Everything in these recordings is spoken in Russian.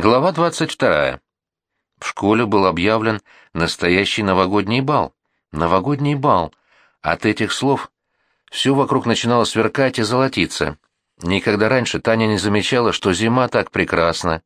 Глава 22. В школе был объявлен настоящий новогодний бал. Новогодний бал. От этих слов все вокруг начинало сверкать и золотиться. Никогда раньше Таня не замечала, что зима так прекрасна.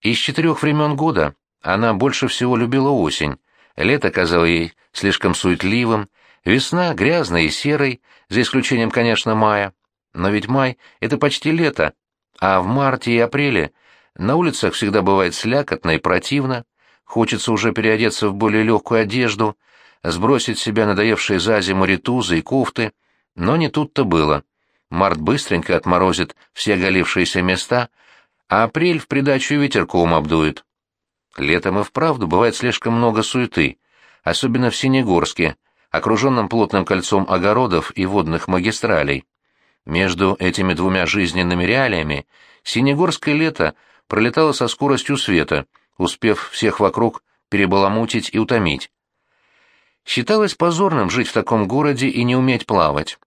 Из четырех времен года она больше всего любила осень. Лето казалось ей слишком суетливым, весна грязной и серой, за исключением, конечно, мая. Но ведь май — это почти лето, а в марте и апреле на улицах всегда бывает слякотно и противно, хочется уже переодеться в более легкую одежду, сбросить с себя надоевшие за зиму ритузы и кофты, но не тут-то было. Март быстренько отморозит все оголившиеся места, а апрель в придачу ветерком обдует. Летом и вправду бывает слишком много суеты, особенно в Синегорске, окруженном плотным кольцом огородов и водных магистралей. Между этими двумя жизненными реалиями Синегорское лето пролетало со скоростью света, успев всех вокруг перебаламутить и утомить. Считалось позорным жить в таком городе и не уметь плавать.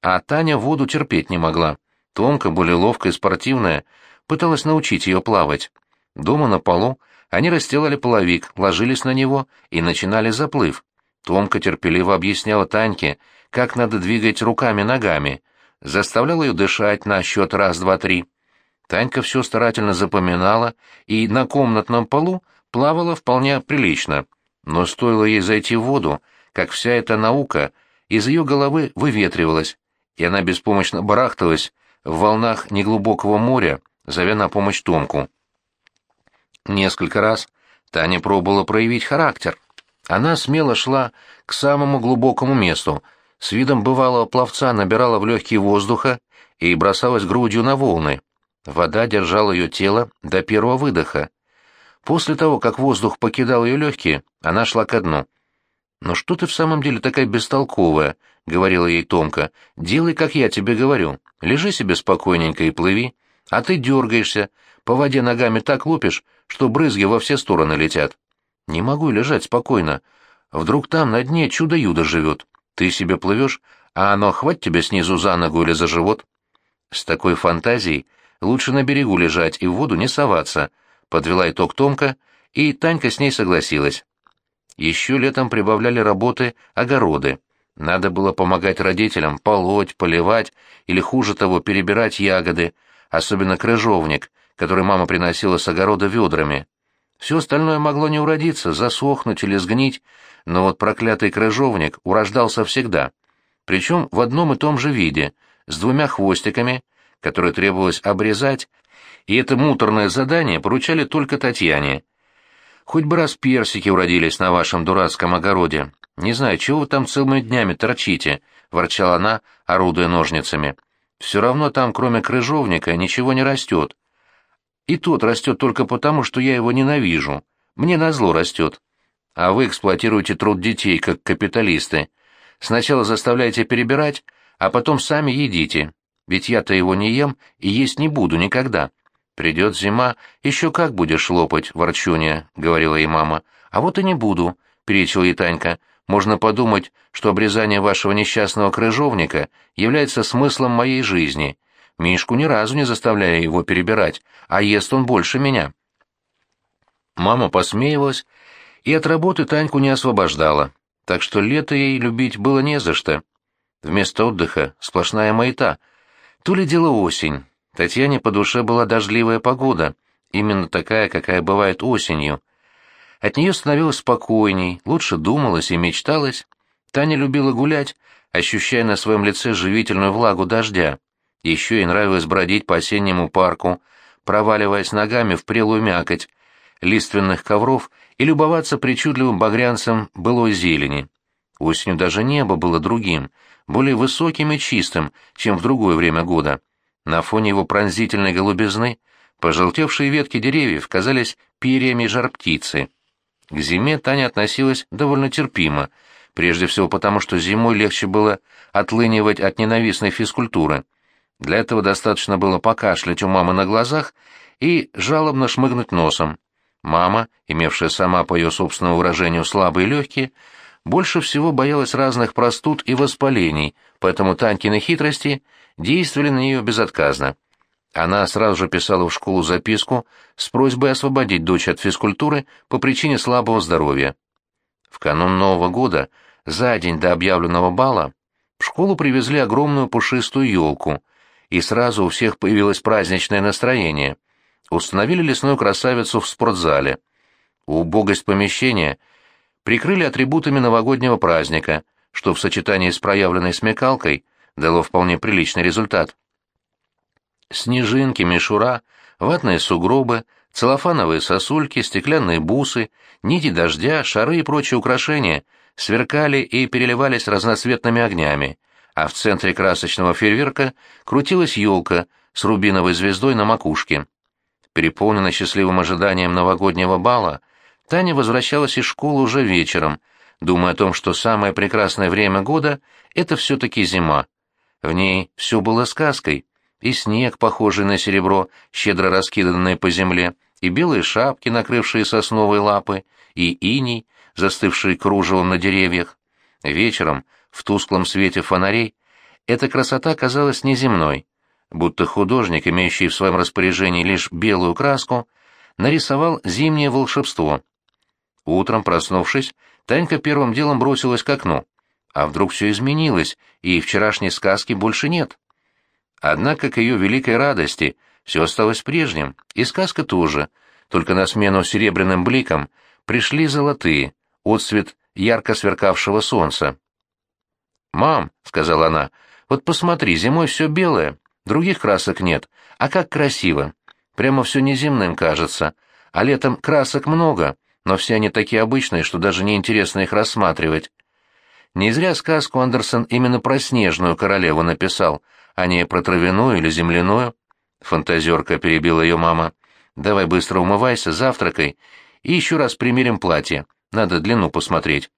А Таня воду терпеть не могла. Томка, более ловкая и спортивная, пыталась научить ее плавать. Дома на полу они расстилали половик, ложились на него и начинали заплыв. Томка терпеливо объясняла Таньке, как надо двигать руками-ногами, заставляла ее дышать на счет раз-два-три. Танька все старательно запоминала и на комнатном полу плавала вполне прилично, но стоило ей зайти в воду, как вся эта наука из ее головы выветривалась, и она беспомощно барахталась в волнах неглубокого моря, зовя на помощь Томку. Несколько раз Таня пробовала проявить характер. Она смело шла к самому глубокому месту, с видом бывалого пловца набирала в легкие воздуха и бросалась грудью на волны. Вода держала ее тело до первого выдоха. После того, как воздух покидал ее легкие, она шла ко дну. «Ну что ты в самом деле такая бестолковая?» — говорила ей Томка. «Делай, как я тебе говорю. Лежи себе спокойненько и плыви. А ты дергаешься, по воде ногами так лупишь, что брызги во все стороны летят. Не могу лежать спокойно. Вдруг там на дне чудо-юдо живет. Ты себе плывешь, а оно хватит тебя снизу за ногу или за живот». С такой фантазией лучше на берегу лежать и в воду не соваться, подвела итог Томка, и Танька с ней согласилась. Еще летом прибавляли работы огороды. Надо было помогать родителям полоть, поливать или, хуже того, перебирать ягоды, особенно крыжовник, который мама приносила с огорода ведрами. Все остальное могло не уродиться, засохнуть или сгнить, но вот проклятый крыжовник урождался всегда. Причем в одном и том же виде, с двумя хвостиками, которое требовалось обрезать, и это муторное задание поручали только Татьяне. Хоть бы раз персики уродились на вашем дурацком огороде. Не знаю, чего вы там целыми днями торчите, — ворчала она, орудуя ножницами. Все равно там, кроме крыжовника, ничего не растет. И тот растет только потому, что я его ненавижу. Мне назло растет. А вы эксплуатируете труд детей, как капиталисты. Сначала заставляете перебирать, а потом сами едите. Ведь я-то его не ем и есть не буду никогда. Придет зима, еще как будешь лопать, ворчунья, — говорила ей мама. А вот и не буду, — перечила ей Танька. Можно подумать, что обрезание вашего несчастного крыжовника является смыслом моей жизни. Мишку ни разу не заставляя его перебирать, а ест он больше меня. Мама посмеивалась и от работы Таньку не освобождала, так что лето ей любить было не за что. Вместо отдыха сплошная маята — то ли дело осень. Татьяне по душе была дождливая погода, именно такая, какая бывает осенью. От нее становилось спокойней, лучше думалось и мечталось. Таня любила гулять, ощущая на своем лице живительную влагу дождя. Еще ей нравилось бродить по осеннему парку, проваливаясь ногами в прелую мякоть, лиственных ковров и любоваться причудливым багрянцем былой зелени. Осенью даже небо было другим, более высоким и чистым, чем в другое время года. На фоне его пронзительной голубизны пожелтевшие ветки деревьев казались перьями жар-птицы. К зиме Таня относилась довольно терпимо, прежде всего потому, что зимой легче было отлынивать от ненавистной физкультуры. Для этого достаточно было покашлять у мамы на глазах и жалобно шмыгнуть носом. Мама, имевшая сама по ее собственному выражению слабые легкие, больше всего боялась разных простуд и воспалений, поэтому Танькины хитрости действовали на нее безотказно. Она сразу же писала в школу записку с просьбой освободить дочь от физкультуры по причине слабого здоровья. В канун Нового года, за день до объявленного бала, в школу привезли огромную пушистую елку, и сразу у всех появилось праздничное настроение. Установили лесную красавицу в спортзале. Убогость помещения прикрыли атрибутами новогоднего праздника, что в сочетании с проявленной смекалкой дало вполне приличный результат. Снежинки, мишура, ватные сугробы, целлофановые сосульки, стеклянные бусы, нити дождя, шары и прочие украшения сверкали и переливались разноцветными огнями, а в центре красочного фейерверка крутилась елка с рубиновой звездой на макушке. Переполненная счастливым ожиданием новогоднего бала, Таня возвращалась из школы уже вечером, думая о том, что самое прекрасное время года — это все-таки зима. В ней все было сказкой, и снег, похожий на серебро, щедро раскиданное по земле, и белые шапки, накрывшие сосновые лапы, и иней, застывший кружевом на деревьях. Вечером, в тусклом свете фонарей, эта красота казалась неземной, будто художник, имеющий в своем распоряжении лишь белую краску, нарисовал зимнее волшебство. Утром, проснувшись, Танька первым делом бросилась к окну. А вдруг все изменилось, и вчерашней сказки больше нет? Однако к ее великой радости все осталось прежним, и сказка тоже, только на смену серебряным бликам пришли золотые, отцвет ярко сверкавшего солнца. «Мам», — сказала она, — «вот посмотри, зимой все белое, других красок нет, а как красиво. Прямо все неземным кажется, а летом красок много, но все они такие обычные, что даже неинтересно их рассматривать. Не зря сказку Андерсон именно про снежную королеву написал, а не про травяную или земляную. Фантазерка перебила ее мама. «Давай быстро умывайся, завтракай, и еще раз примерим платье. Надо длину посмотреть».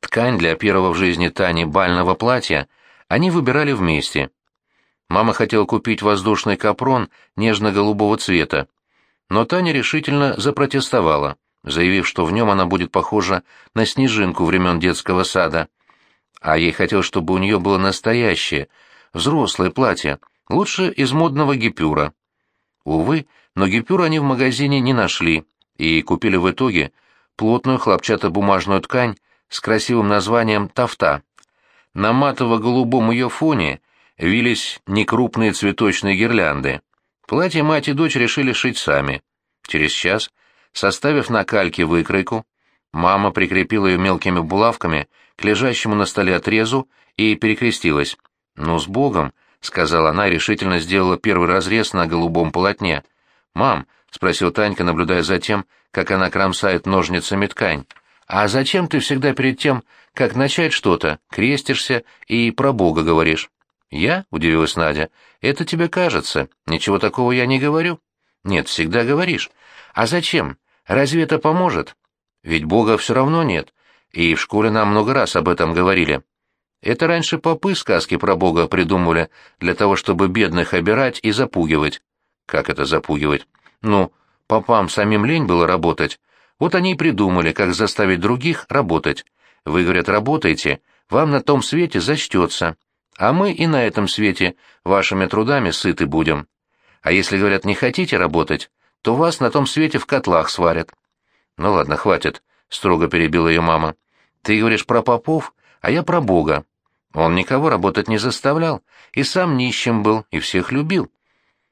Ткань для первого в жизни Тани бального платья они выбирали вместе. Мама хотела купить воздушный капрон нежно-голубого цвета, но Таня решительно запротестовала, заявив, что в нем она будет похожа на снежинку времен детского сада. А ей хотелось, чтобы у нее было настоящее, взрослое платье, лучше из модного гипюра. Увы, но гипюра они в магазине не нашли и купили в итоге плотную хлопчатобумажную ткань с красивым названием «тафта». На матово-голубом ее фоне вились некрупные цветочные гирлянды. Платье мать и дочь решили шить сами. Через час, составив на кальке выкройку, мама прикрепила ее мелкими булавками к лежащему на столе отрезу и перекрестилась. «Ну, с Богом!» — сказала она и решительно сделала первый разрез на голубом полотне. «Мам», — спросил Танька, наблюдая за тем, как она кромсает ножницами ткань, «а зачем ты всегда перед тем, как начать что-то, крестишься и про Бога говоришь?» «Я?» — удивилась Надя. «Это тебе кажется. Ничего такого я не говорю». «Нет, всегда говоришь. А зачем? Разве это поможет? Ведь Бога все равно нет. И в школе нам много раз об этом говорили. Это раньше попы сказки про Бога придумывали для того, чтобы бедных обирать и запугивать». «Как это запугивать?» «Ну, попам самим лень было работать. Вот они и придумали, как заставить других работать. Вы, говорят, работаете, вам на том свете зачтется а мы и на этом свете вашими трудами сыты будем. А если, говорят, не хотите работать, то вас на том свете в котлах сварят. Ну ладно, хватит, — строго перебила ее мама. Ты говоришь про попов, а я про Бога. Он никого работать не заставлял, и сам нищим был, и всех любил.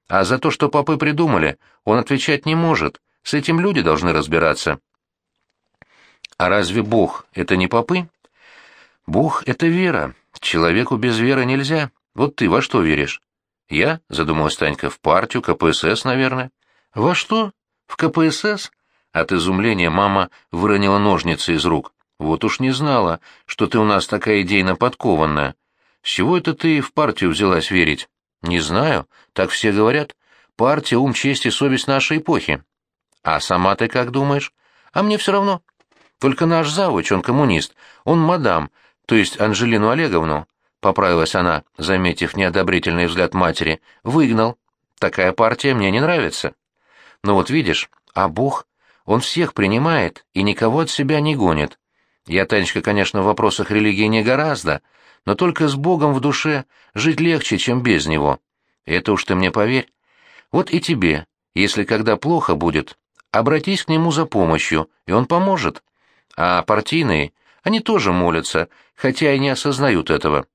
А за то, что попы придумали, он отвечать не может, с этим люди должны разбираться. А разве Бог — это не попы? Бог — это вера, Человеку без веры нельзя. Вот ты во что веришь? Я, задумалась Танька, в партию, КПСС, наверное. Во что? В КПСС? От изумления мама выронила ножницы из рук. Вот уж не знала, что ты у нас такая идейно подкованная. С чего это ты в партию взялась верить? Не знаю, так все говорят. Партия, ум, честь и совесть нашей эпохи. А сама ты как думаешь? А мне все равно. Только наш завуч, он коммунист, он мадам, то есть Анжелину Олеговну, поправилась она, заметив неодобрительный взгляд матери, выгнал. Такая партия мне не нравится. Но вот видишь, а Бог, он всех принимает и никого от себя не гонит. Я, Танечка, конечно, в вопросах религии не гораздо, но только с Богом в душе жить легче, чем без него. Это уж ты мне поверь. Вот и тебе, если когда плохо будет, обратись к нему за помощью, и он поможет. А партийные, они тоже молятся, хотя и не осознают этого.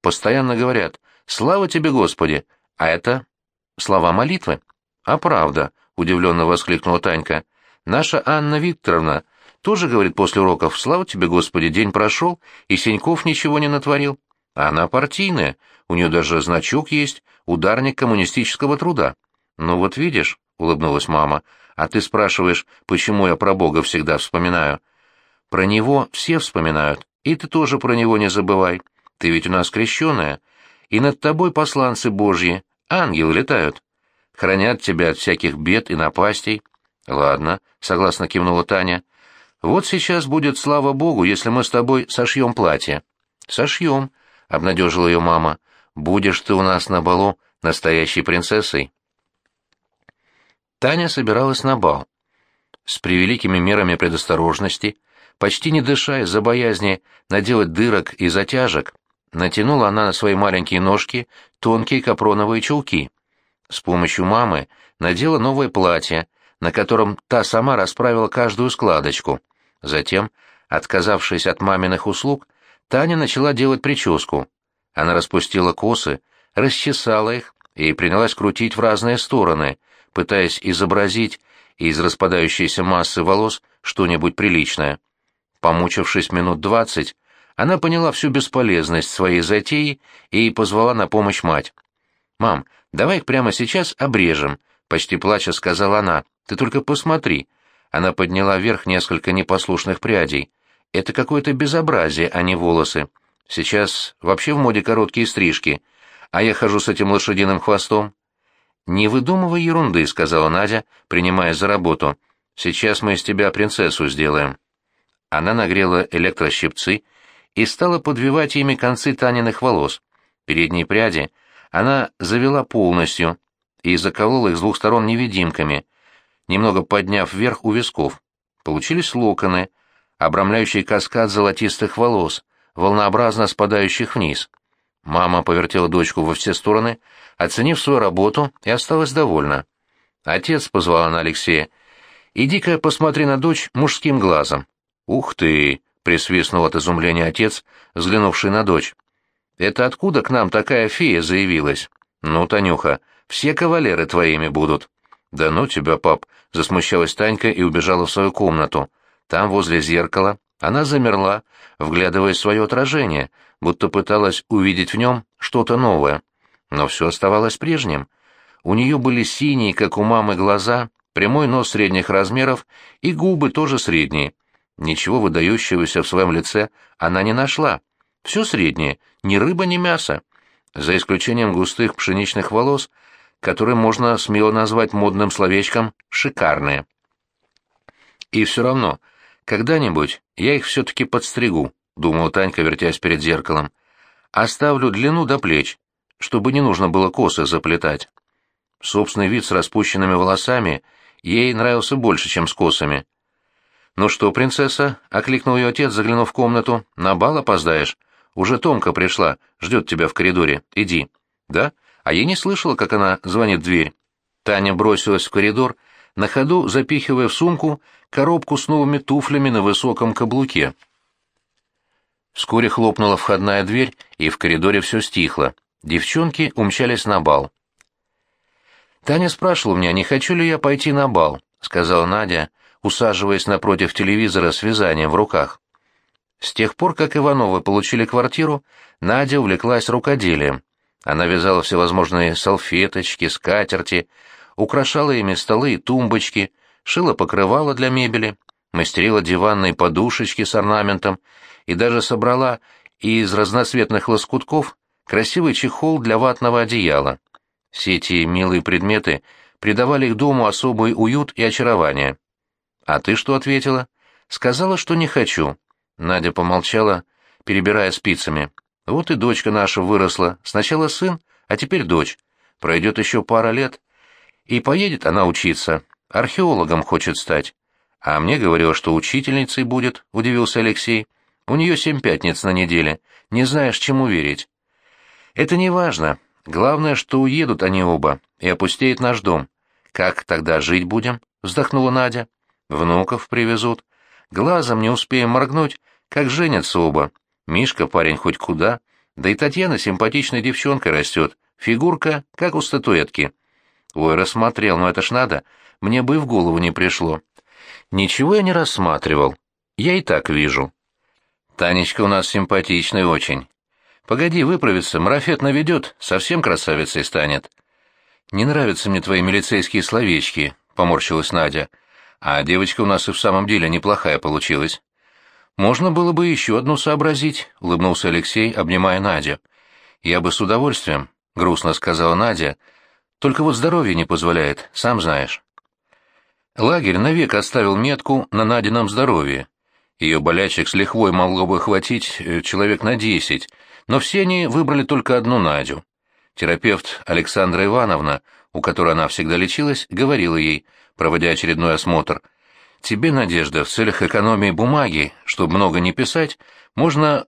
Постоянно говорят «Слава тебе, Господи!» А это слова молитвы. А правда, удивленно воскликнула Танька. Наша Анна Викторовна тоже говорит после уроков «Слава тебе, Господи, день прошел, и Сеньков ничего не натворил». А она партийная, у нее даже значок есть, ударник коммунистического труда. «Ну вот видишь», — улыбнулась мама, — «а ты спрашиваешь, почему я про Бога всегда вспоминаю?» «Про него все вспоминают, и ты тоже про него не забывай. Ты ведь у нас крещеная, и над тобой посланцы Божьи, ангелы летают. Хранят тебя от всяких бед и напастей». «Ладно», — согласно кивнула Таня. «Вот сейчас будет слава Богу, если мы с тобой сошьем платье». «Сошьем», — обнадежила ее мама. «Будешь ты у нас на балу настоящей принцессой». Таня собиралась на бал. С превеликими мерами предосторожности, почти не дыша из-за боязни наделать дырок и затяжек, натянула она на свои маленькие ножки тонкие капроновые чулки. С помощью мамы надела новое платье, на котором та сама расправила каждую складочку. Затем, отказавшись от маминых услуг, Таня начала делать прическу. Она распустила косы, расчесала их и принялась крутить в разные стороны, пытаясь изобразить из распадающейся массы волос что-нибудь приличное. Помучившись минут двадцать, она поняла всю бесполезность своей затеи и позвала на помощь мать. «Мам, давай их прямо сейчас обрежем», — почти плача сказала она. «Ты только посмотри». Она подняла вверх несколько непослушных прядей. «Это какое-то безобразие, а не волосы. Сейчас вообще в моде короткие стрижки, а я хожу с этим лошадиным хвостом». «Не выдумывай ерунды», — сказала Надя, принимая за работу. «Сейчас мы из тебя принцессу сделаем». Она нагрела электрощипцы и стала подвивать ими концы Таниных волос. Передние пряди она завела полностью и заколола их с двух сторон невидимками, немного подняв вверх у висков. Получились локоны, обрамляющие каскад золотистых волос, волнообразно спадающих вниз. Мама повертела дочку во все стороны, оценив свою работу, и осталась довольна. Отец позвала на Алексея. «Иди-ка посмотри на дочь мужским глазом». «Ух ты!» — присвистнул от изумления отец, взглянувший на дочь. «Это откуда к нам такая фея заявилась?» «Ну, Танюха, все кавалеры твоими будут». «Да ну тебя, пап!» — засмущалась Танька и убежала в свою комнату. Там, возле зеркала, она замерла, вглядываясь в свое отражение, будто пыталась увидеть в нем что-то новое. Но все оставалось прежним. У нее были синие, как у мамы, глаза, прямой нос средних размеров и губы тоже средние. Ничего выдающегося в своем лице она не нашла. Все среднее, ни рыба, ни мясо. За исключением густых пшеничных волос, которые можно смело назвать модным словечком «шикарные». И все равно «Когда-нибудь я их все-таки подстригу», — думала Танька, вертясь перед зеркалом. «Оставлю длину до плеч, чтобы не нужно было косы заплетать». Собственный вид с распущенными волосами ей нравился больше, чем с косами. «Ну что, принцесса?» — окликнул ее отец, заглянув в комнату. «На бал опоздаешь? Уже Томка пришла, ждет тебя в коридоре. Иди». «Да? А я не слышала, как она звонит в дверь». Таня бросилась в коридор на ходу запихивая в сумку коробку с новыми туфлями на высоком каблуке. Вскоре хлопнула входная дверь, и в коридоре все стихло. Девчонки умчались на бал. «Таня спрашивала меня, не хочу ли я пойти на бал», — сказала Надя, усаживаясь напротив телевизора с вязанием в руках. С тех пор, как Ивановы получили квартиру, Надя увлеклась рукоделием. Она вязала всевозможные салфеточки, скатерти, украшала ими столы и тумбочки, шила покрывала для мебели, мастерила диванные подушечки с орнаментом и даже собрала из разноцветных лоскутков красивый чехол для ватного одеяла. Все эти милые предметы придавали их дому особый уют и очарование. «А ты что ответила?» «Сказала, что не хочу». Надя помолчала, перебирая спицами. «Вот и дочка наша выросла. Сначала сын, а теперь дочь. Пройдет еще пара лет, и поедет она учиться. Археологом хочет стать. А мне говорил, что учительницей будет, удивился Алексей. У нее семь пятниц на неделе. Не знаешь, чему верить. Это не важно. Главное, что уедут они оба, и опустеет наш дом. Как тогда жить будем? Вздохнула Надя. Внуков привезут. Глазом не успеем моргнуть, как женятся оба. Мишка парень хоть куда. Да и Татьяна симпатичной девчонкой растет. Фигурка, как у статуэтки. Ой, рассмотрел, но это ж надо. Мне бы в голову не пришло. Ничего я не рассматривал. Я и так вижу. Танечка у нас симпатичная очень. Погоди, выправится, марафет наведет, совсем красавицей станет. Не нравятся мне твои милицейские словечки, поморщилась Надя. А девочка у нас и в самом деле неплохая получилась. Можно было бы еще одну сообразить, улыбнулся Алексей, обнимая Надю. Я бы с удовольствием, грустно сказала Надя, только вот здоровье не позволяет, сам знаешь. Лагерь навек оставил метку на Надином здоровье. Ее болячек с лихвой могло бы хватить э, человек на десять, но все они выбрали только одну Надю. Терапевт Александра Ивановна, у которой она всегда лечилась, говорила ей, проводя очередной осмотр, «Тебе, Надежда, в целях экономии бумаги, чтобы много не писать, можно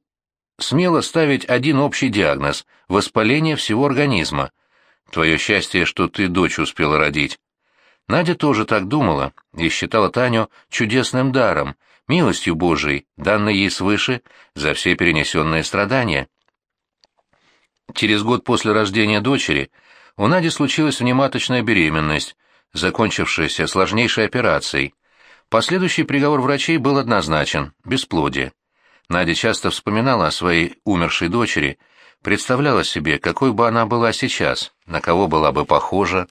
смело ставить один общий диагноз – воспаление всего организма. Твое счастье, что ты дочь успела родить». Надя тоже так думала и считала Таню чудесным даром, милостью Божией, данной ей свыше за все перенесенные страдания. Через год после рождения дочери у Нади случилась внематочная беременность, закончившаяся сложнейшей операцией. Последующий приговор врачей был однозначен – бесплодие. Надя часто вспоминала о своей умершей дочери, представляла себе, какой бы она была сейчас, на кого была бы похожа.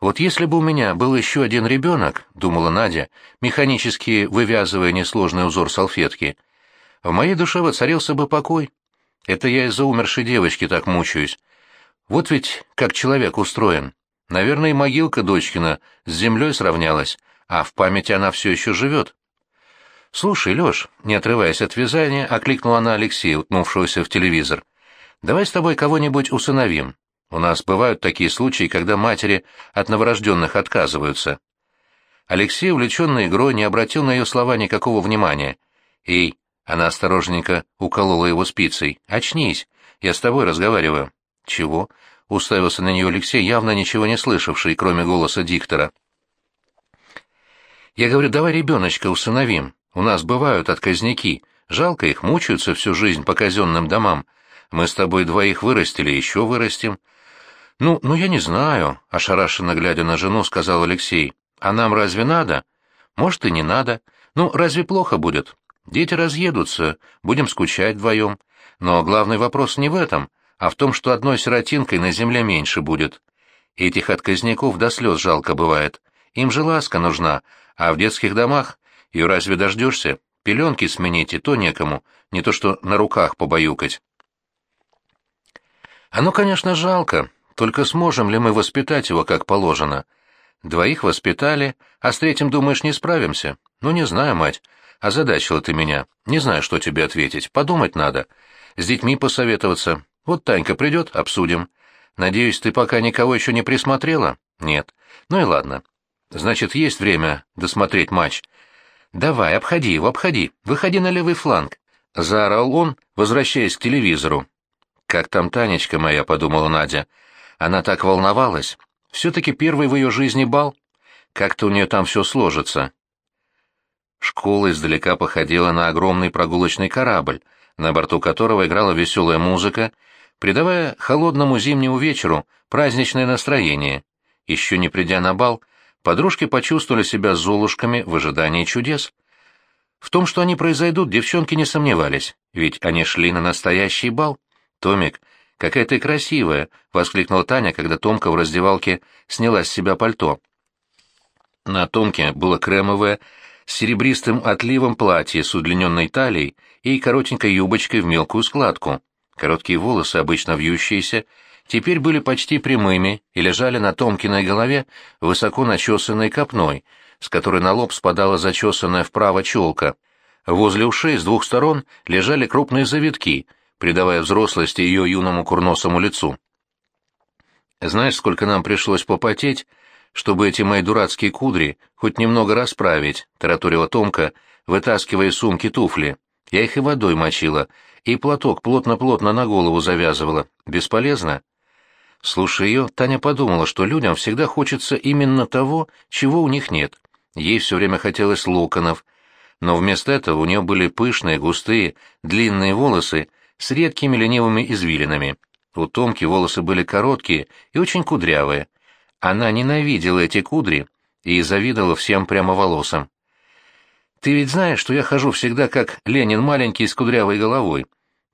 «Вот если бы у меня был еще один ребенок», — думала Надя, механически вывязывая несложный узор салфетки, — «в моей душе воцарился бы покой. Это я из-за умершей девочки так мучаюсь. Вот ведь как человек устроен. Наверное, и могилка дочкина с землей сравнялась, а в памяти она все еще живет. «Слушай, Леш», — не отрываясь от вязания, окликнула она Алексея, утнувшегося в телевизор, — «давай с тобой кого-нибудь усыновим. У нас бывают такие случаи, когда матери от новорожденных отказываются». Алексей, увлеченный игрой, не обратил на ее слова никакого внимания. «Эй, она осторожненько уколола его спицей. «Очнись! Я с тобой разговариваю». «Чего?» — уставился на нее Алексей, явно ничего не слышавший, кроме голоса диктора. «Я говорю, давай ребеночка усыновим. У нас бывают отказники. Жалко их, мучаются всю жизнь по казенным домам. Мы с тобой двоих вырастили, еще вырастим». «Ну, ну я не знаю», — ошарашенно глядя на жену, сказал Алексей. «А нам разве надо?» «Может, и не надо. Ну, разве плохо будет?» Дети разъедутся, будем скучать вдвоем. Но главный вопрос не в этом, а в том, что одной сиротинкой на земле меньше будет. Этих отказников до слез жалко бывает. Им же ласка нужна, а в детских домах ее разве дождешься? Пеленки сменить и то некому, не то что на руках побаюкать. Оно, конечно, жалко, только сможем ли мы воспитать его как положено? Двоих воспитали, а с третьим, думаешь, не справимся? Ну, не знаю, мать. Озадачила ты меня. Не знаю, что тебе ответить. Подумать надо. С детьми посоветоваться. Вот Танька придет, обсудим. Надеюсь, ты пока никого еще не присмотрела? Нет. Ну и ладно. Значит, есть время досмотреть матч. Давай, обходи его, обходи. Выходи на левый фланг. Заорал он, возвращаясь к телевизору. Как там Танечка моя, подумала Надя. Она так волновалась. Все-таки первый в ее жизни бал. Как-то у нее там все сложится. Школа издалека походила на огромный прогулочный корабль, на борту которого играла веселая музыка, придавая холодному зимнему вечеру праздничное настроение. Еще не придя на бал, подружки почувствовали себя золушками в ожидании чудес. В том, что они произойдут, девчонки не сомневались, ведь они шли на настоящий бал. «Томик, какая ты красивая!» — воскликнула Таня, когда Томка в раздевалке сняла с себя пальто. На Томке было кремовое, с серебристым отливом платье с удлиненной талией и коротенькой юбочкой в мелкую складку. Короткие волосы, обычно вьющиеся, теперь были почти прямыми и лежали на Томкиной голове высоко начесанной копной, с которой на лоб спадала зачесанная вправо челка. Возле ушей с двух сторон лежали крупные завитки, придавая взрослости ее юному курносому лицу. «Знаешь, сколько нам пришлось попотеть, чтобы эти мои дурацкие кудри хоть немного расправить», — тараторила Томка, вытаскивая из сумки туфли. «Я их и водой мочила, и платок плотно-плотно на голову завязывала. Бесполезно?» Слушая ее, Таня подумала, что людям всегда хочется именно того, чего у них нет. Ей все время хотелось локонов, но вместо этого у нее были пышные, густые, длинные волосы с редкими ленивыми извилинами. У Томки волосы были короткие и очень кудрявые. Она ненавидела эти кудри и завидовала всем прямоволосым. «Ты ведь знаешь, что я хожу всегда как Ленин маленький с кудрявой головой?»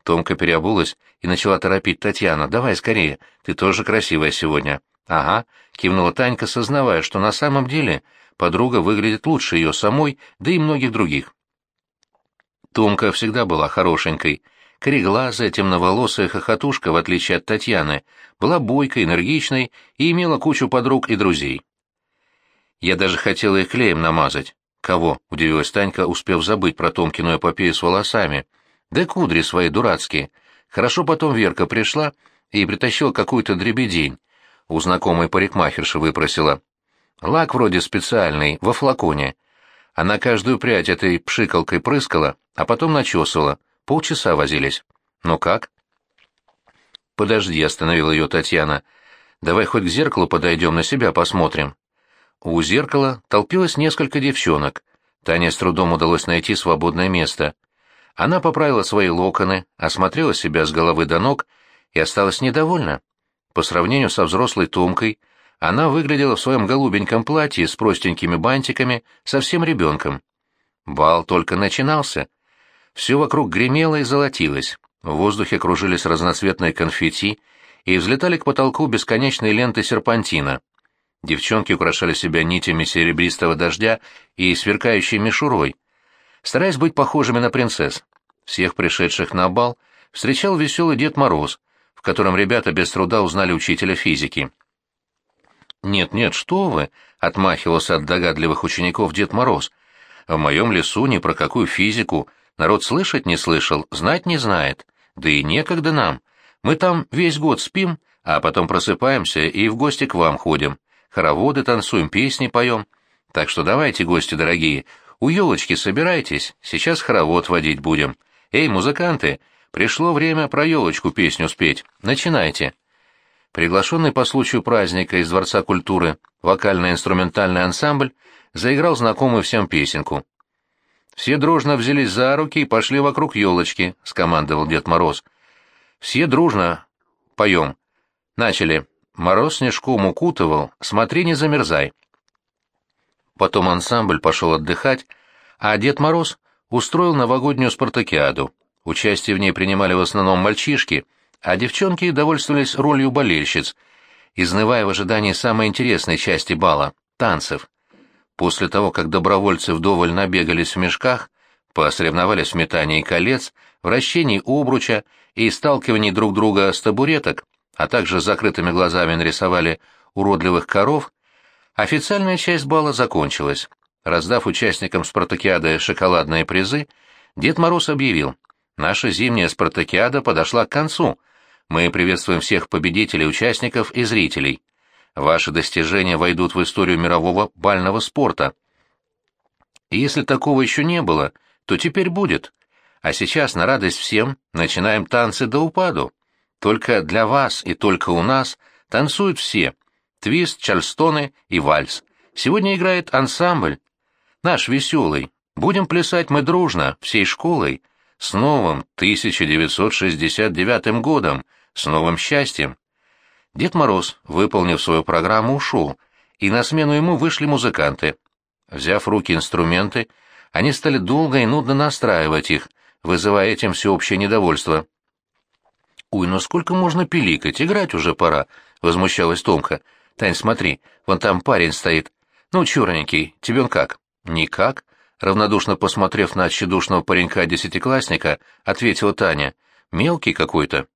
Томка переобулась и начала торопить Татьяну. «Давай скорее, ты тоже красивая сегодня». «Ага», — кивнула Танька, сознавая, что на самом деле подруга выглядит лучше ее самой, да и многих других. Томка всегда была хорошенькой. Кореглазая, темноволосая хохотушка, в отличие от Татьяны, была бойкой, энергичной и имела кучу подруг и друзей. Я даже хотела их клеем намазать. «Кого?» — удивилась Танька, успев забыть про Томкину эпопею с волосами. «Да кудри свои дурацкие. Хорошо потом Верка пришла и притащила какую-то дребедень. У знакомой парикмахерши выпросила. Лак вроде специальный, во флаконе. Она каждую прядь этой пшикалкой прыскала, а потом начесывала. Полчаса возились. Ну как?» «Подожди», — остановила ее Татьяна. «Давай хоть к зеркалу подойдем, на себя посмотрим». У зеркала толпилось несколько девчонок. Тане с трудом удалось найти свободное место. Она поправила свои локоны, осмотрела себя с головы до ног и осталась недовольна. По сравнению со взрослой Томкой, она выглядела в своем голубеньком платье с простенькими бантиками совсем ребенком. Бал только начинался. Все вокруг гремело и золотилось. В воздухе кружились разноцветные конфетти и взлетали к потолку бесконечные ленты серпантина. Девчонки украшали себя нитями серебристого дождя и сверкающей мишурой, стараясь быть похожими на принцесс. Всех пришедших на бал встречал веселый Дед Мороз, в котором ребята без труда узнали учителя физики. «Нет-нет, что вы!» — отмахивался от догадливых учеников Дед Мороз. «В моем лесу ни про какую физику народ слышать не слышал, знать не знает. Да и некогда нам. Мы там весь год спим, а потом просыпаемся и в гости к вам ходим хороводы танцуем, песни поем. Так что давайте, гости дорогие, у елочки собирайтесь, сейчас хоровод водить будем. Эй, музыканты, пришло время про елочку песню спеть. Начинайте. Приглашенный по случаю праздника из Дворца культуры вокально-инструментальный ансамбль заиграл знакомую всем песенку. «Все дружно взялись за руки и пошли вокруг елочки», — скомандовал Дед Мороз. «Все дружно поем. Начали. Мороз снежком укутывал, смотри, не замерзай. Потом ансамбль пошел отдыхать, а Дед Мороз устроил новогоднюю спартакиаду. Участие в ней принимали в основном мальчишки, а девчонки довольствовались ролью болельщиц, изнывая в ожидании самой интересной части бала — танцев. После того, как добровольцы вдоволь набегались в мешках, посоревновались в метании колец, вращении обруча и сталкивании друг друга с табуреток, а также с закрытыми глазами нарисовали уродливых коров, официальная часть бала закончилась. Раздав участникам спартакиады шоколадные призы, Дед Мороз объявил, «Наша зимняя спартакиада подошла к концу. Мы приветствуем всех победителей, участников и зрителей. Ваши достижения войдут в историю мирового бального спорта. И если такого еще не было, то теперь будет. А сейчас, на радость всем, начинаем танцы до упаду. Только для вас и только у нас танцуют все. Твист, чарльстоны и вальс. Сегодня играет ансамбль. Наш веселый. Будем плясать мы дружно, всей школой. С новым 1969 годом, с новым счастьем. Дед Мороз, выполнив свою программу, ушел, и на смену ему вышли музыканты. Взяв в руки инструменты, они стали долго и нудно настраивать их, вызывая этим всеобщее недовольство. «Ой, ну сколько можно пиликать? Играть уже пора!» — возмущалась Томка. «Тань, смотри, вон там парень стоит. Ну, черненький, тебе он как?» «Никак», — равнодушно посмотрев на тщедушного паренька-десятиклассника, ответила Таня. «Мелкий какой-то».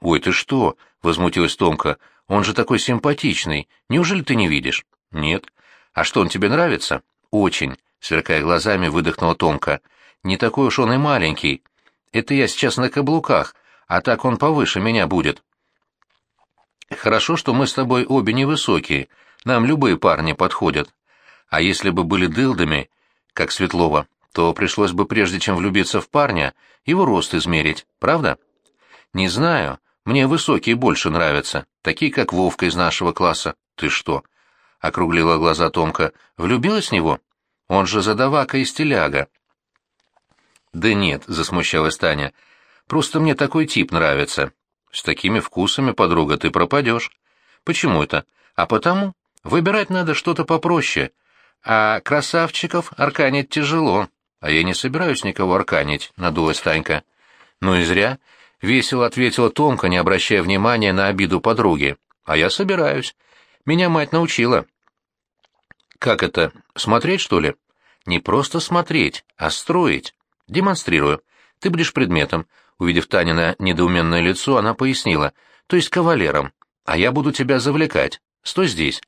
«Ой, ты что?» — возмутилась Томка. «Он же такой симпатичный. Неужели ты не видишь?» «Нет». «А что, он тебе нравится?» «Очень», — сверкая глазами, выдохнула Томка. «Не такой уж он и маленький. Это я сейчас на каблуках, а так он повыше меня будет. Хорошо, что мы с тобой обе невысокие, нам любые парни подходят. А если бы были дылдами, как Светлова, то пришлось бы, прежде чем влюбиться в парня, его рост измерить, правда? Не знаю, Мне высокие больше нравятся, такие, как Вовка из нашего класса. Ты что? — округлила глаза Томка. Влюбилась в него? Он же задавака и стиляга. Да нет, — засмущалась Таня. Просто мне такой тип нравится. С такими вкусами, подруга, ты пропадешь. Почему это? А потому, выбирать надо что-то попроще. А красавчиков арканить тяжело. А я не собираюсь никого арканить, — надулась Танька. Ну и зря. — весело ответила Томка, не обращая внимания на обиду подруги. «А я собираюсь. Меня мать научила». «Как это? Смотреть, что ли?» «Не просто смотреть, а строить. Демонстрирую. Ты будешь предметом». Увидев Танина недоуменное лицо, она пояснила. «То есть кавалером. А я буду тебя завлекать. Стой здесь».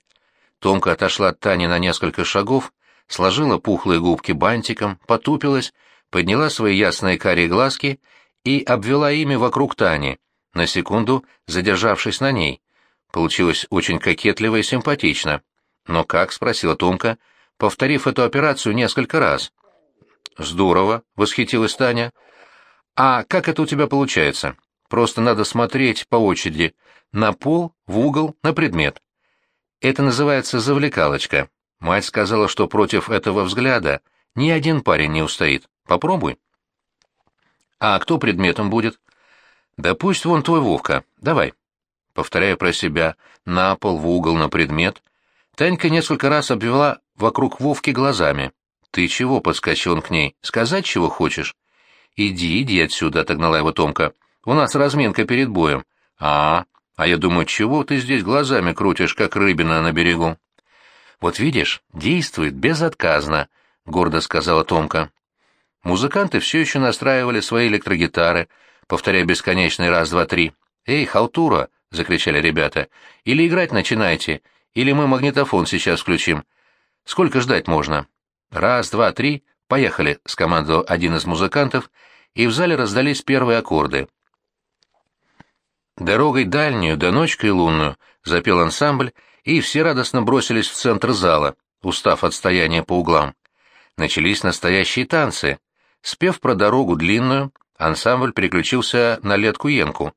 Томка отошла от Тани на несколько шагов, сложила пухлые губки бантиком, потупилась, подняла свои ясные карие глазки и обвела ими вокруг Тани, на секунду задержавшись на ней. Получилось очень кокетливо и симпатично. «Но как?» — спросила Томка, повторив эту операцию несколько раз. «Здорово», — восхитилась Таня. «А как это у тебя получается? Просто надо смотреть по очереди. На пол, в угол, на предмет. Это называется завлекалочка. Мать сказала, что против этого взгляда ни один парень не устоит. Попробуй». А кто предметом будет? Да пусть вон твой Вовка. Давай. Повторяя про себя, на пол, в угол, на предмет. Танька несколько раз обвела вокруг Вовки глазами. «Ты чего?» — подскочил он к ней. «Сказать, чего хочешь?» «Иди, иди отсюда», — отогнала его Томка. «У нас разминка перед боем». «А, а я думаю, чего ты здесь глазами крутишь, как рыбина на берегу?» «Вот видишь, действует безотказно», — гордо сказала Томка. Музыканты все еще настраивали свои электрогитары, повторяя бесконечный раз-два-три. «Эй, халтура!» — закричали ребята. «Или играть начинайте, или мы магнитофон сейчас включим. Сколько ждать можно?» «Раз, два, три, поехали!» — скомандовал один из музыкантов, и в зале раздались первые аккорды. «Дорогой дальнюю, да ночкой лунную», — запел ансамбль, и все радостно бросились в центр зала, устав от стояния по углам. Начались настоящие танцы — Спев про дорогу длинную, ансамбль переключился на летку Янку.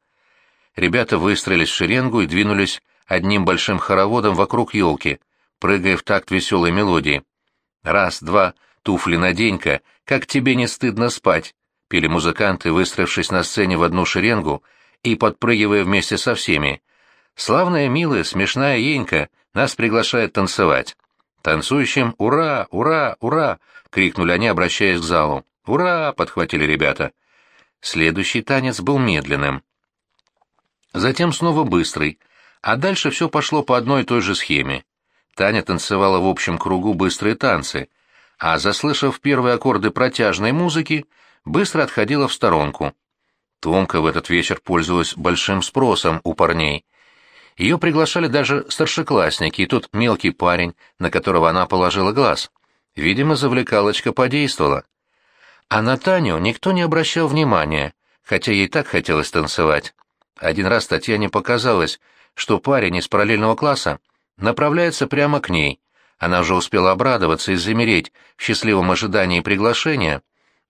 Ребята выстроились в шеренгу и двинулись одним большим хороводом вокруг елки, прыгая в такт веселой мелодии. «Раз, два, туфли надень-ка, как тебе не стыдно спать!» — пели музыканты, выстроившись на сцене в одну шеренгу и подпрыгивая вместе со всеми. «Славная, милая, смешная Енька нас приглашает танцевать!» «Танцующим ура, ура, ура!» — крикнули они, обращаясь к залу. «Ура!» — подхватили ребята. Следующий танец был медленным. Затем снова быстрый, а дальше все пошло по одной и той же схеме. Таня танцевала в общем кругу быстрые танцы, а, заслышав первые аккорды протяжной музыки, быстро отходила в сторонку. Томка в этот вечер пользовалась большим спросом у парней. Ее приглашали даже старшеклассники, и тут мелкий парень, на которого она положила глаз. Видимо, завлекалочка подействовала. А на Таню никто не обращал внимания, хотя ей так хотелось танцевать. Один раз Татьяне показалось, что парень из параллельного класса направляется прямо к ней. Она уже успела обрадоваться и замереть в счастливом ожидании приглашения,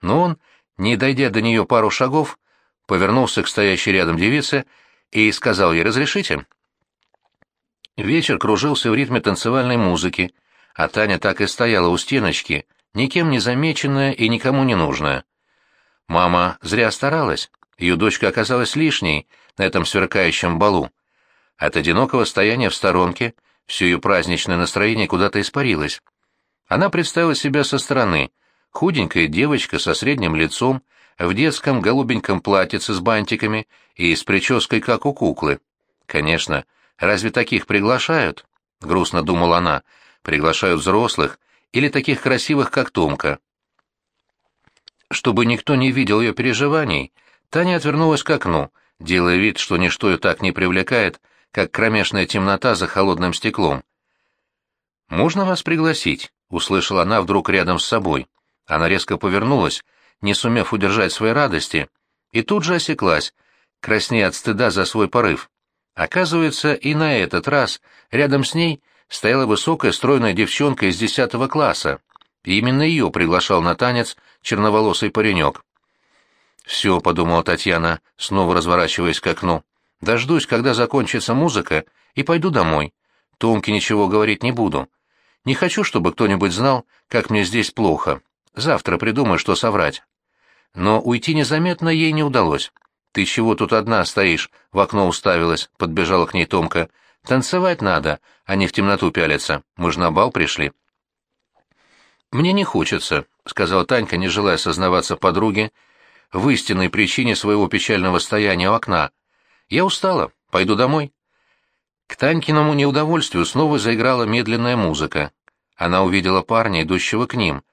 но он, не дойдя до нее пару шагов, повернулся к стоящей рядом девице и сказал ей «Разрешите?». Вечер кружился в ритме танцевальной музыки, а Таня так и стояла у стеночки, никем не замеченная и никому не нужная. Мама зря старалась, ее дочка оказалась лишней на этом сверкающем балу. От одинокого стояния в сторонке все ее праздничное настроение куда-то испарилось. Она представила себя со стороны, худенькая девочка со средним лицом, в детском голубеньком платьице с бантиками и с прической, как у куклы. Конечно, разве таких приглашают? Грустно думала она. Приглашают взрослых, или таких красивых, как Томка. Чтобы никто не видел ее переживаний, Таня отвернулась к окну, делая вид, что ничто ее так не привлекает, как кромешная темнота за холодным стеклом. «Можно вас пригласить?» — услышала она вдруг рядом с собой. Она резко повернулась, не сумев удержать своей радости, и тут же осеклась, краснея от стыда за свой порыв. Оказывается, и на этот раз рядом с ней стояла высокая стройная девчонка из десятого класса, и именно ее приглашал на танец черноволосый паренек. «Все», — подумала Татьяна, снова разворачиваясь к окну, — Дождусь, когда закончится музыка, и пойду домой. Томке ничего говорить не буду. Не хочу, чтобы кто-нибудь знал, как мне здесь плохо. Завтра придумаю, что соврать. Но уйти незаметно ей не удалось. «Ты чего тут одна стоишь?» — в окно уставилась, подбежала к ней Томка. «Танцевать надо, а не в темноту пялиться. Мы же на бал пришли». «Мне не хочется», — сказала Танька, не желая сознаваться подруге, в истинной причине своего печального стояния у окна. «Я устала. Пойду домой». К Танькиному неудовольствию снова заиграла медленная музыка. Она увидела парня, идущего к ним.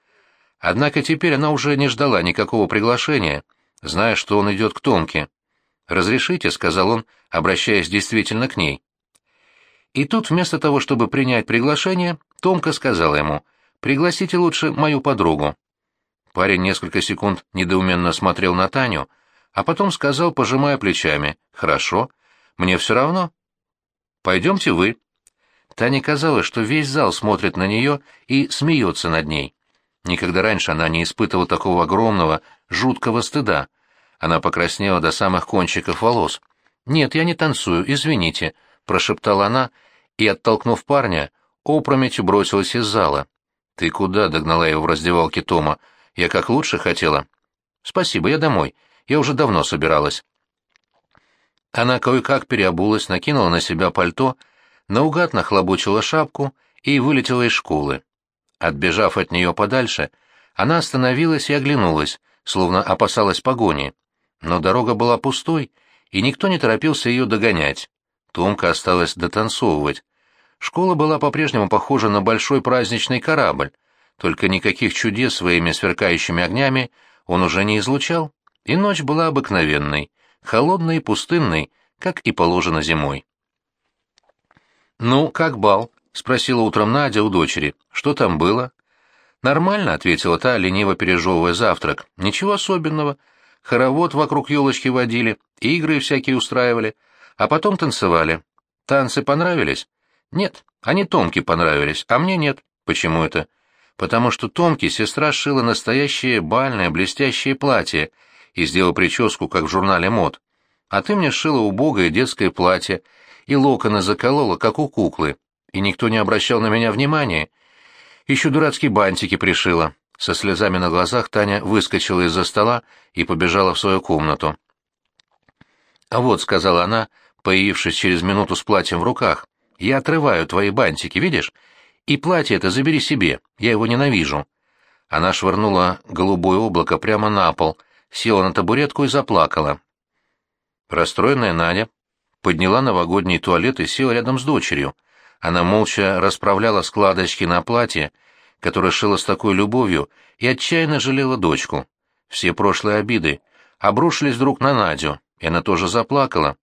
Однако теперь она уже не ждала никакого приглашения, зная, что он идет к Томке. «Разрешите», — сказал он, обращаясь действительно к ней. И тут вместо того, чтобы принять приглашение, Томка сказала ему, «Пригласите лучше мою подругу». Парень несколько секунд недоуменно смотрел на Таню, а потом сказал, пожимая плечами, «Хорошо, мне все равно. Пойдемте вы». Тане казалось, что весь зал смотрит на нее и смеется над ней. Никогда раньше она не испытывала такого огромного, жуткого стыда. Она покраснела до самых кончиков волос. «Нет, я не танцую, извините», — прошептала она и, оттолкнув парня, опрометью бросилась из зала. «Ты куда?» — догнала его в раздевалке Тома. «Я как лучше хотела». «Спасибо, я домой. Я уже давно собиралась». Она кое-как переобулась, накинула на себя пальто, наугад нахлобучила шапку и вылетела из школы. Отбежав от нее подальше, она остановилась и оглянулась, словно опасалась погони. Но дорога была пустой, и никто не торопился ее догонять. Томка осталась дотанцовывать. Школа была по-прежнему похожа на большой праздничный корабль, только никаких чудес своими сверкающими огнями он уже не излучал, и ночь была обыкновенной, холодной и пустынной, как и положено зимой. «Ну, как бал?» — спросила утром Надя у дочери. «Что там было?» «Нормально», — ответила та, лениво пережевывая завтрак. «Ничего особенного. Хоровод вокруг елочки водили, игры всякие устраивали, а потом танцевали. Танцы понравились?» «Нет, они Томке понравились, а мне нет. Почему это?» «Потому что Томке сестра сшила настоящее бальное блестящее платье и сделала прическу, как в журнале мод. А ты мне сшила убогое детское платье и локоны заколола, как у куклы, и никто не обращал на меня внимания. Еще дурацкие бантики пришила. Со слезами на глазах Таня выскочила из-за стола и побежала в свою комнату. «А вот», — сказала она, появившись через минуту с платьем в руках, — «я отрываю твои бантики, видишь? И платье это забери себе, я его ненавижу». Она швырнула голубое облако прямо на пол, села на табуретку и заплакала. Расстроенная Надя подняла новогодний туалет и села рядом с дочерью — она молча расправляла складочки на платье, которое шила с такой любовью, и отчаянно жалела дочку. Все прошлые обиды обрушились вдруг на Надю, и она тоже заплакала.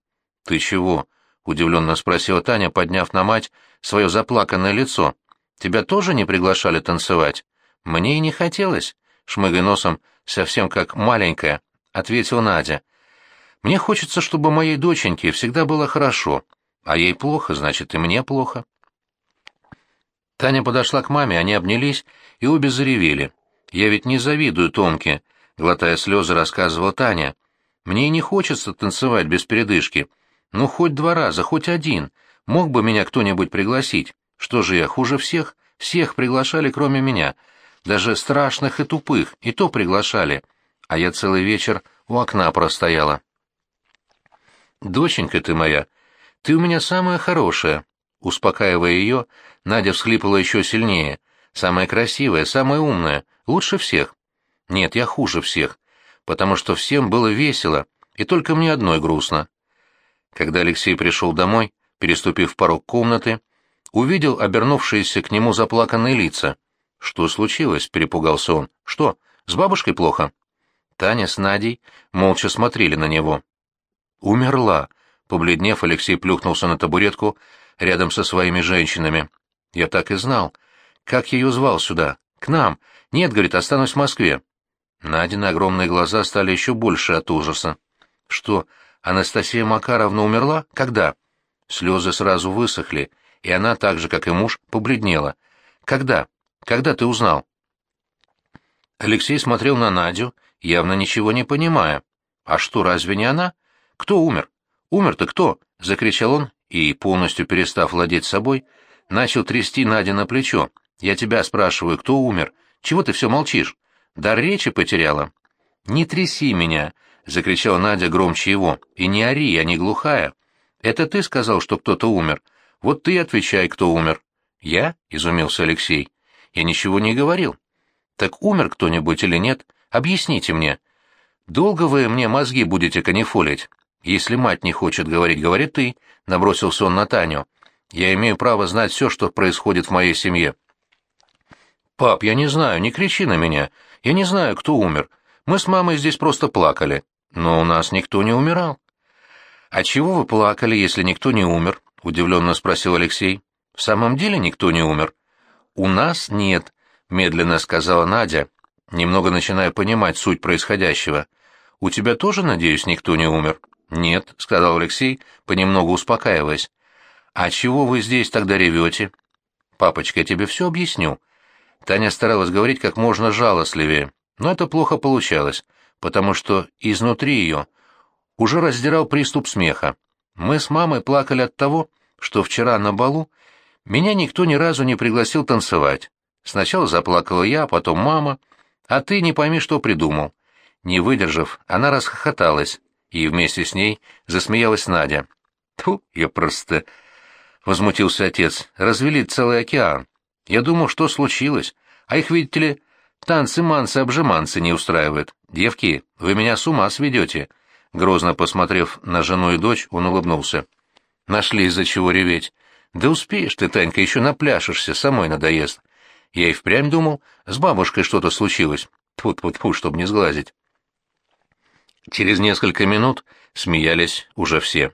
«Ты чего?» — удивленно спросила Таня, подняв на мать свое заплаканное лицо. «Тебя тоже не приглашали танцевать?» «Мне и не хотелось», — шмыгай носом, совсем как маленькая, — ответила Надя. «Мне хочется, чтобы моей доченьке всегда было хорошо, а ей плохо, значит, и мне плохо. Таня подошла к маме, они обнялись и обе заревели. «Я ведь не завидую Томке», — глотая слезы, рассказывала Таня. «Мне и не хочется танцевать без передышки. Ну, хоть два раза, хоть один. Мог бы меня кто-нибудь пригласить. Что же я, хуже всех? Всех приглашали, кроме меня. Даже страшных и тупых, и то приглашали. А я целый вечер у окна простояла». «Доченька ты моя», ты у меня самая хорошая. Успокаивая ее, Надя всхлипала еще сильнее. Самая красивая, самая умная, лучше всех. Нет, я хуже всех, потому что всем было весело, и только мне одной грустно. Когда Алексей пришел домой, переступив порог комнаты, увидел обернувшиеся к нему заплаканные лица. «Что случилось?» — перепугался он. «Что, с бабушкой плохо?» Таня с Надей молча смотрели на него. «Умерла», Побледнев, Алексей плюхнулся на табуретку рядом со своими женщинами. «Я так и знал. Как ее звал сюда? К нам? Нет, — говорит, — останусь в Москве». Надины огромные глаза стали еще больше от ужаса. «Что, Анастасия Макаровна умерла? Когда?» Слезы сразу высохли, и она, так же, как и муж, побледнела. «Когда? Когда ты узнал?» Алексей смотрел на Надю, явно ничего не понимая. «А что, разве не она? Кто умер?» «Умер-то кто?» — закричал он и, полностью перестав владеть собой, начал трясти Надя на плечо. «Я тебя спрашиваю, кто умер? Чего ты все молчишь? Дар речи потеряла?» «Не тряси меня!» — закричала Надя громче его. «И не ори, я не глухая. Это ты сказал, что кто-то умер. Вот ты отвечай, кто умер». «Я?» — изумился Алексей. «Я ничего не говорил». «Так умер кто-нибудь или нет? Объясните мне. Долго вы мне мозги будете канифолить? Если мать не хочет говорить, говори ты», — набросился он на Таню. «Я имею право знать все, что происходит в моей семье». «Пап, я не знаю, не кричи на меня. Я не знаю, кто умер. Мы с мамой здесь просто плакали. Но у нас никто не умирал». «А чего вы плакали, если никто не умер?» — удивленно спросил Алексей. «В самом деле никто не умер?» «У нас нет», — медленно сказала Надя, немного начиная понимать суть происходящего. «У тебя тоже, надеюсь, никто не умер?» «Нет», — сказал Алексей, понемногу успокаиваясь. «А чего вы здесь тогда ревете?» «Папочка, я тебе все объясню». Таня старалась говорить как можно жалостливее, но это плохо получалось, потому что изнутри ее уже раздирал приступ смеха. Мы с мамой плакали от того, что вчера на балу меня никто ни разу не пригласил танцевать. Сначала заплакала я, потом мама, а ты не пойми, что придумал. Не выдержав, она расхохоталась, и вместе с ней засмеялась Надя. Тьфу, я просто... Возмутился отец. Развели целый океан. Я думал, что случилось. А их, видите ли, танцы-манцы-обжиманцы не устраивают. Девки, вы меня с ума сведете. Грозно посмотрев на жену и дочь, он улыбнулся. Нашли из-за чего реветь. Да успеешь ты, Танька, еще напляшешься, самой надоест. Я и впрямь думал, с бабушкой что-то случилось. Тьфу-тьфу-тьфу, чтобы не сглазить. Через несколько минут смеялись уже все.